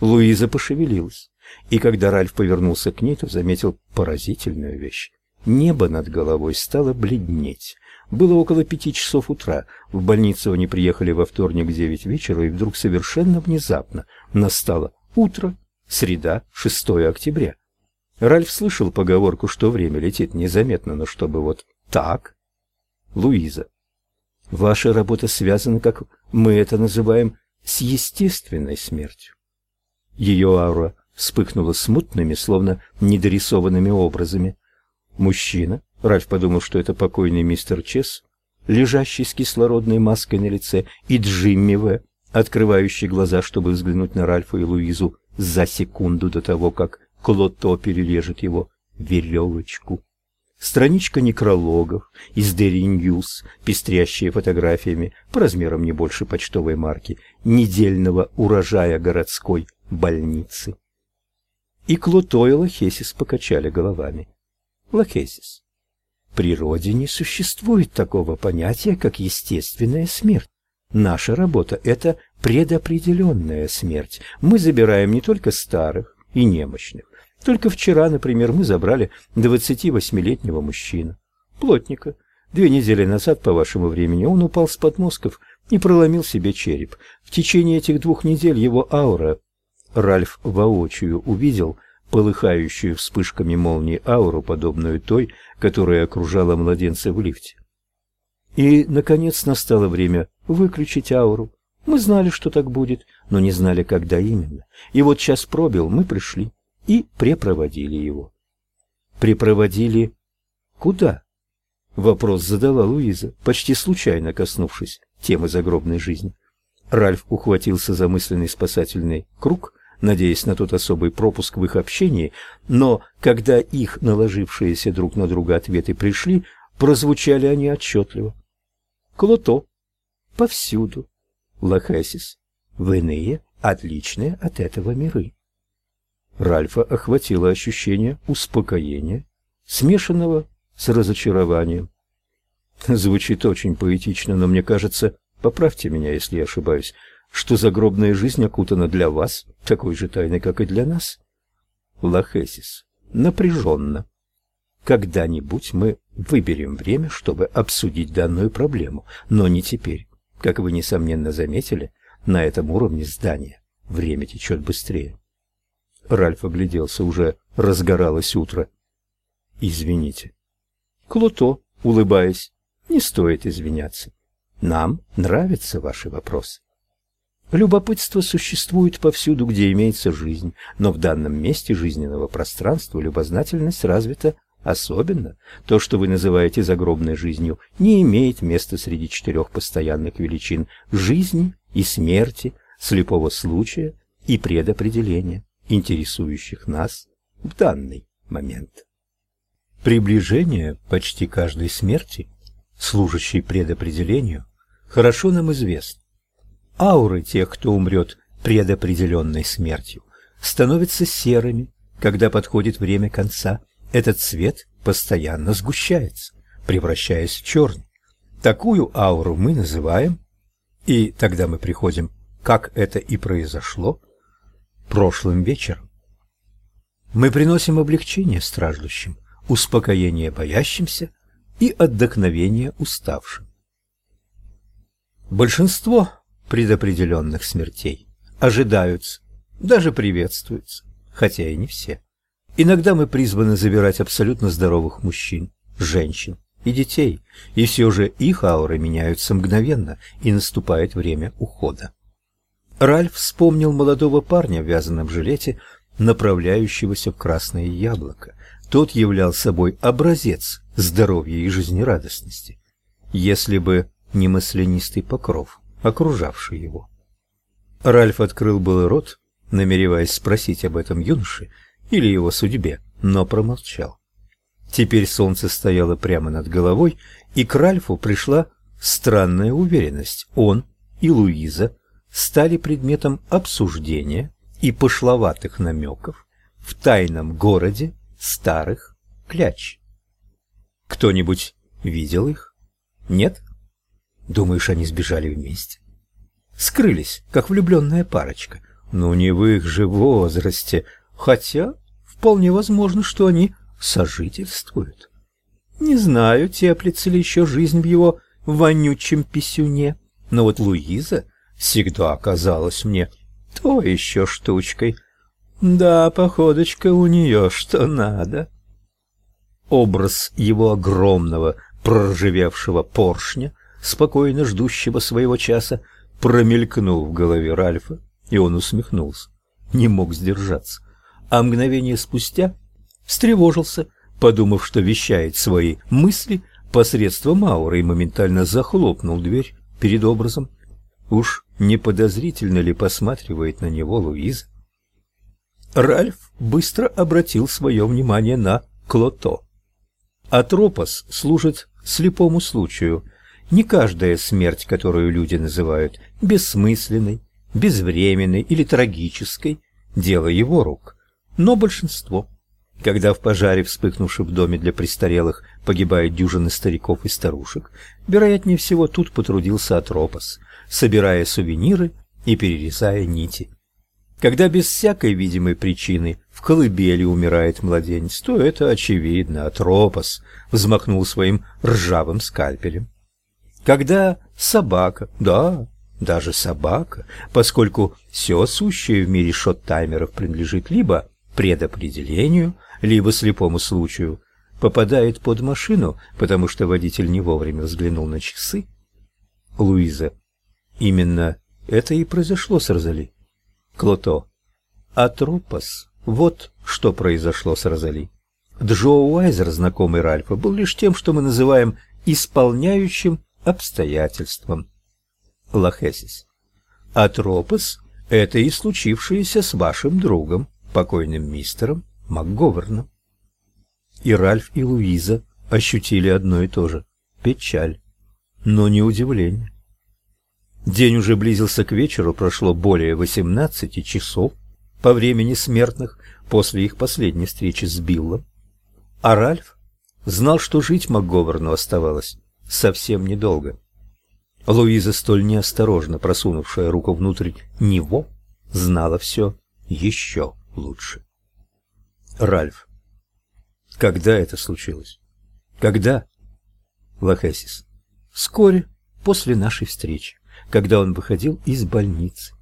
Луиза пошевелилась, и когда Ральф повернулся к ней, то заметил поразительную вещь. Небо над головой стало бледнеть. Было около пяти часов утра. В больницу они приехали во вторник в девять вечера, и вдруг совершенно внезапно настало утро, среда, 6 октября. Ральф слышал поговорку, что время летит незаметно, но чтобы вот так. Луиза. Ваша работа связана, как мы это называем, с естественной смертью. Ее аура вспыхнула смутными, словно недорисованными образами. Мужчина, Ральф подумал, что это покойный мистер Чес, лежащий с кислородной маской на лице, и Джимми В., открывающий глаза, чтобы взглянуть на Ральфа и Луизу за секунду до того, как Клото перережет его веревочку. Страничка некрологов из Daily News, пестрящая фотографиями по размерам не больше почтовой марки, недельного урожая городской больницы. И Клото и Лохесис покачали головами. Лохесис. В природе не существует такого понятия, как естественная смерть. Наша работа – это предопределенная смерть. Мы забираем не только старых и немощных. Только вчера, например, мы забрали 28-летнего мужчину, плотника. Две недели назад, по вашему времени, он упал с подмостков и проломил себе череп. В течение этих двух недель его аура Ральф воочию увидел полыхающую вспышками молнии ауру, подобную той, которая окружала младенца в лифте. И, наконец, настало время выключить ауру. Мы знали, что так будет, но не знали, когда именно. И вот час пробил, мы пришли и препроводили его. Препроводили куда? Вопрос задала Луиза, почти случайно коснувшись темы загробной жизни. Ральф ухватился за мысленный спасательный круг надеясь на тот особый пропуск в их общении, но когда их наложившиеся друг на друга ответы пришли, прозвучали они отчетливо. Клото. Повсюду. Лохесис. В иные, отличные от этого миры. Ральфа охватило ощущение успокоения, смешанного с разочарованием. Звучит очень поэтично, но мне кажется, поправьте меня, если я ошибаюсь, что загробная жизнь окутана для вас такой же тайной, как и для нас? Лахесис. Напряженно. Когда-нибудь мы выберем время, чтобы обсудить данную проблему, но не теперь. Как вы несомненно заметили, на этом уровне здания время течет быстрее. Ральф огляделся, уже разгоралось утро. Извините. Клуто, улыбаясь, не стоит извиняться. Нам нравятся ваши вопросы. Любопытство существует повсюду, где имеется жизнь, но в данном месте жизненного пространства любознательность развита особенно. То, что вы называете загробной жизнью, не имеет места среди четырех постоянных величин жизни и смерти, слепого случая и предопределения, интересующих нас в данный момент. Приближение почти каждой смерти, служащей предопределению, хорошо нам известно. Ауры тех, кто умрет предопределенной смертью, становятся серыми, когда подходит время конца. Этот цвет постоянно сгущается, превращаясь в черный. Такую ауру мы называем, и тогда мы приходим, как это и произошло, прошлым вечером. Мы приносим облегчение страждущим, успокоение боящимся и отдохновение уставшим. Большинство предопределенных смертей ожидаются, даже приветствуются, хотя и не все. Иногда мы призваны забирать абсолютно здоровых мужчин, женщин и детей, и все же их ауры меняются мгновенно, и наступает время ухода. Ральф вспомнил молодого парня в вязаном жилете, направляющегося в красное яблоко. Тот являл собой образец здоровья и жизнерадостности. Если бы не маслянистый покров, окружавший его. Ральф открыл был рот, намереваясь спросить об этом юноше или его судьбе, но промолчал. Теперь солнце стояло прямо над головой, и к Ральфу пришла странная уверенность. Он и Луиза стали предметом обсуждения и пошловатых намеков в тайном городе старых кляч. Кто-нибудь видел их? Нет? Думаешь, они сбежали вместе? Скрылись, как влюбленная парочка. Ну, не в их же возрасте, хотя вполне возможно, что они сожительствуют. Не знаю, теплится ли еще жизнь в его вонючем писюне, но вот Луиза всегда оказалась мне то еще штучкой. Да, походочка у нее что надо. Образ его огромного, проржавевшего поршня, спокойно ждущего своего часа, промелькнул в голове Ральфа, и он усмехнулся, не мог сдержаться. А мгновение спустя встревожился, подумав, что вещает свои мысли посредством ауры, и моментально захлопнул дверь перед образом. Уж не подозрительно ли посматривает на него Луиза? Ральф быстро обратил свое внимание на Клото. Атропос служит слепому случаю. Не каждая смерть, которую люди называют бессмысленной, безвременной или трагической, дело его рук, но большинство. Когда в пожаре, вспыхнувшем в доме для престарелых, погибают дюжины стариков и старушек, вероятнее всего тут потрудился Атропос, собирая сувениры и перерезая нити. Когда без всякой видимой причины в колыбели умирает младенец, то это очевидно, Атропос взмахнул своим ржавым скальпелем. Когда собака, да, даже собака, поскольку все сущее в мире шот-таймеров принадлежит либо предопределению, либо слепому случаю, попадает под машину, потому что водитель не вовремя взглянул на часы. Луиза. Именно это и произошло с Розали. Клото. Атропос. Вот что произошло с Розали. Джо Уайзер, знакомый Ральфа, был лишь тем, что мы называем исполняющим обстоятельством. Лахесис. Атропос — это и случившееся с вашим другом, покойным мистером МакГоверном. И Ральф, и Луиза ощутили одно и то же — печаль, но не удивление. День уже близился к вечеру, прошло более восемнадцати часов по времени смертных после их последней встречи с Биллом. А Ральф знал, что жить МакГоверну оставалось совсем недолго. Луиза, столь неосторожно просунувшая руку внутрь него, знала все еще лучше. Ральф. Когда это случилось? Когда? Лахесис. Вскоре после нашей встречи, когда он выходил из больницы.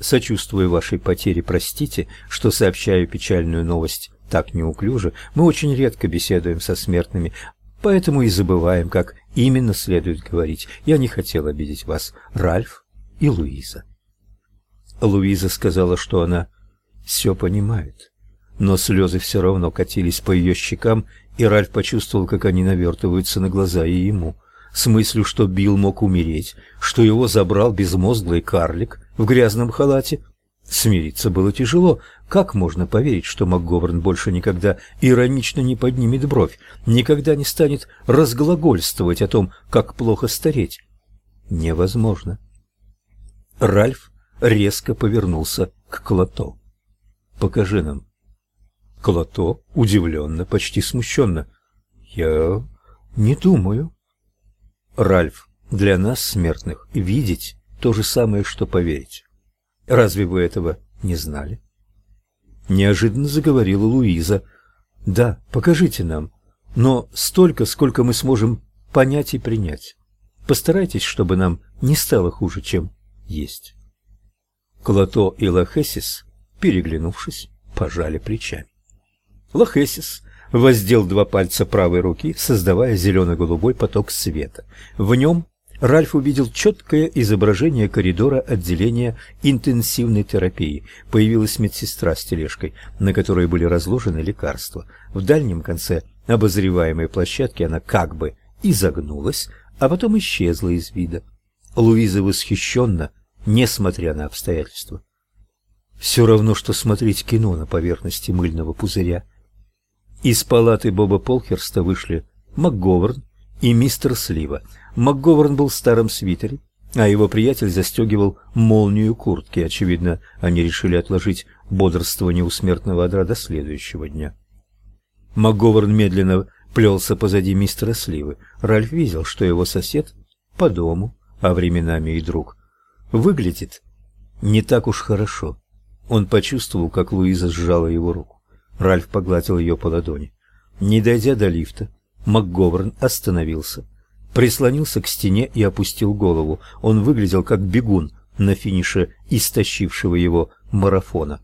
Сочувствую вашей потере, простите, что сообщаю печальную новость так неуклюже. Мы очень редко беседуем со смертными, поэтому и забываем, как именно следует говорить. Я не хотел обидеть вас, Ральф и Луиза. Луиза сказала, что она все понимает но слезы все равно катились по ее щекам, и Ральф почувствовал, как они навертываются на глаза и ему, с мыслью, что Билл мог умереть, что его забрал безмозглый карлик в грязном халате. Смириться было тяжело. Как можно поверить, что МакГоверн больше никогда иронично не поднимет бровь, никогда не станет разглагольствовать о том, как плохо стареть? Невозможно. Ральф резко повернулся к Клото. «Покажи нам Клото удивленно, почти смущенно. «Я не думаю». «Ральф, для нас, смертных, видеть то же самое, что поверить. Разве вы этого не знали?» Неожиданно заговорила Луиза. «Да, покажите нам, но столько, сколько мы сможем понять и принять. Постарайтесь, чтобы нам не стало хуже, чем есть». Клото и Лахесис, переглянувшись, пожали плечами. Лохесис воздел два пальца правой руки, создавая зелено-голубой поток света. В нем Ральф увидел четкое изображение коридора отделения интенсивной терапии. Появилась медсестра с тележкой, на которой были разложены лекарства. В дальнем конце обозреваемой площадки она как бы изогнулась, а потом исчезла из вида. Луиза восхищенно, несмотря на обстоятельства. Все равно, что смотреть кино на поверхности мыльного пузыря. Из палаты Боба Полхерста вышли МакГоверн и мистер Слива. МакГоверн был в старом свитере, а его приятель застегивал молнию куртки. Очевидно, они решили отложить бодрствование у смертного одра до следующего дня. МакГоверн медленно плелся позади мистера Сливы. Ральф видел, что его сосед по дому, а временами и друг, выглядит не так уж хорошо. Он почувствовал, как Луиза сжала его руку. Ральф погладил ее по ладони. Не дойдя до лифта, МакГоверн остановился, прислонился к стене и опустил голову. Он выглядел как бегун на финише истощившего его марафона.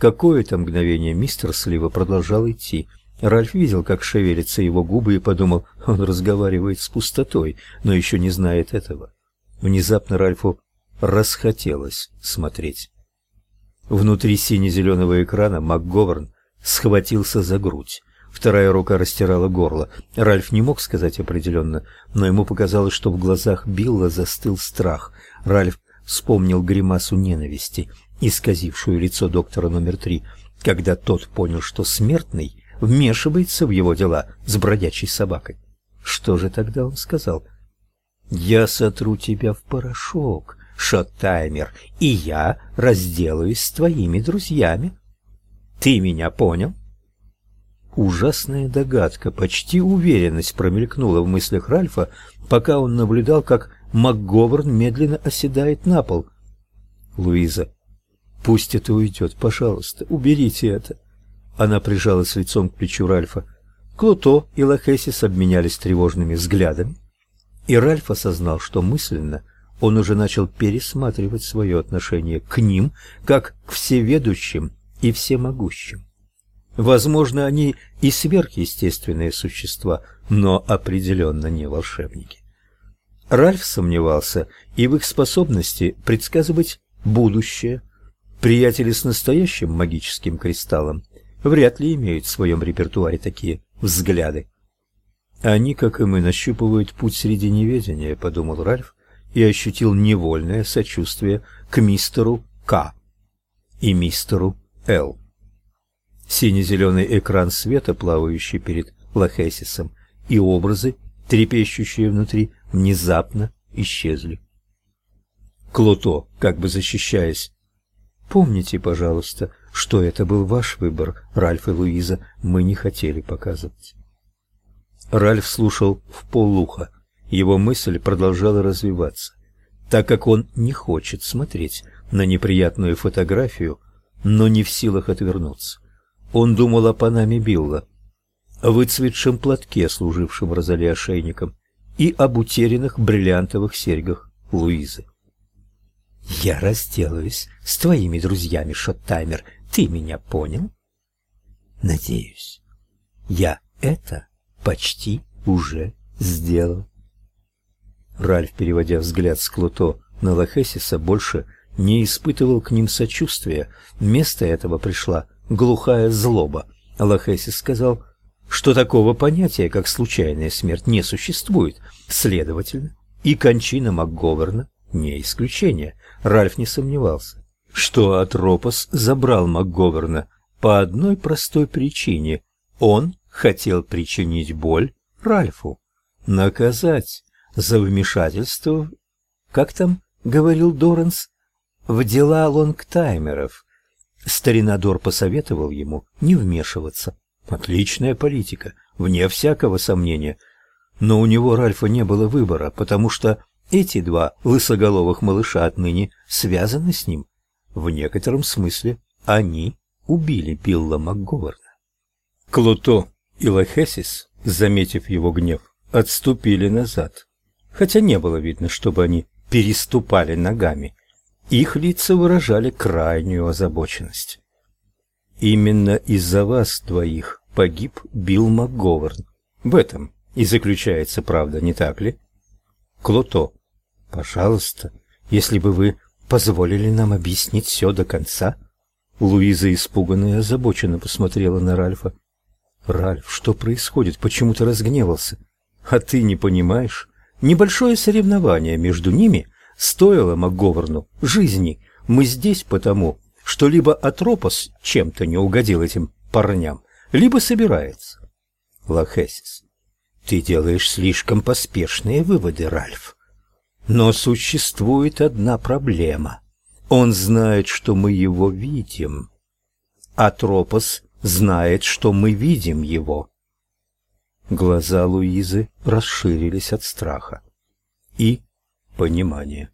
Какое-то мгновение мистер Слива продолжал идти. Ральф видел, как шевелятся его губы и подумал, он разговаривает с пустотой, но еще не знает этого. Внезапно Ральфу расхотелось смотреть. Внутри сине-зеленого экрана МакГоверн схватился за грудь. Вторая рука растирала горло. Ральф не мог сказать определенно, но ему показалось, что в глазах Билла застыл страх. Ральф вспомнил гримасу ненависти, исказившую лицо доктора номер три, когда тот понял, что смертный вмешивается в его дела с бродячей собакой. Что же тогда он сказал? «Я сотру тебя в порошок, Шоттаймер, и я разделаюсь с твоими друзьями. Ты меня понял?» Ужасная догадка, почти уверенность промелькнула в мыслях Ральфа, пока он наблюдал, как МакГоверн медленно оседает на пол. «Луиза, пусть это уйдет, пожалуйста, уберите это». Она прижалась лицом к плечу Ральфа. Клуто и Лохесис обменялись тревожными взглядами, и Ральф осознал, что мысленно он уже начал пересматривать свое отношение к ним, как к всеведущим и всемогущим. Возможно, они и сверхъестественные существа, но определенно не волшебники. Ральф сомневался и в их способности предсказывать будущее. Приятели с настоящим магическим кристаллом вряд ли имеют в своем репертуаре такие взгляды. Они, как и мы, нащупывают путь среди неведения, подумал Ральф и ощутил невольное сочувствие к мистеру К и мистеру Л. Сине-зеленый экран света, плавающий перед Лохесисом, и образы, трепещущие внутри, внезапно исчезли. Клото, как бы защищаясь, «Помните, пожалуйста, что это был ваш выбор, Ральф и Луиза, мы не хотели показывать». Ральф слушал в полуха. Его мысль продолжала развиваться. Так как он не хочет смотреть на неприятную фотографию, но не в силах отвернуться. Он думал о Панаме Билла, о выцветшем платке, служившем Розали ошейником, и об утерянных бриллиантовых серьгах Луизы. «Я разделаюсь с твоими друзьями, Шоттаймер. Ты меня понял?» «Надеюсь. Я это почти уже сделал». Ральф, переводя взгляд с Клуто на Лохесиса, больше не испытывал к ним сочувствия. Вместо этого пришла глухая злоба. Лохесис сказал, что такого понятия, как случайная смерть, не существует. Следовательно, и кончина МакГоверна не исключение. Ральф не сомневался, что Атропос забрал МакГоверна по одной простой причине. Он хотел причинить боль Ральфу, наказать за вмешательство, как там говорил Доранс, в дела лонгтаймеров. Старинадор посоветовал ему не вмешиваться. Отличная политика, вне всякого сомнения. Но у него Ральфа не было выбора, потому что эти два лысоголовых малыша отныне связаны с ним. В некотором смысле они убили Билла МакГоверна. Клуто и Лохесис, заметив его гнев, отступили назад, хотя не было видно, чтобы они переступали ногами. Их лица выражали крайнюю озабоченность. Именно из-за вас двоих погиб Билл МакГоверн. В этом и заключается правда, не так ли? Клото, пожалуйста, если бы вы позволили нам объяснить все до конца. Луиза испуганно и озабоченно посмотрела на Ральфа. Ральф, что происходит? Почему ты разгневался? А ты не понимаешь? Небольшое соревнование между ними стоило МакГоверну жизни. Мы здесь потому, что либо Атропос чем-то не угодил этим парням, либо собирается. Лохесис, ты делаешь слишком поспешные выводы, Ральф. Но существует одна проблема. Он знает, что мы его видим. Атропос знает, что мы видим его. Глаза Луизы расширились от страха и понимания.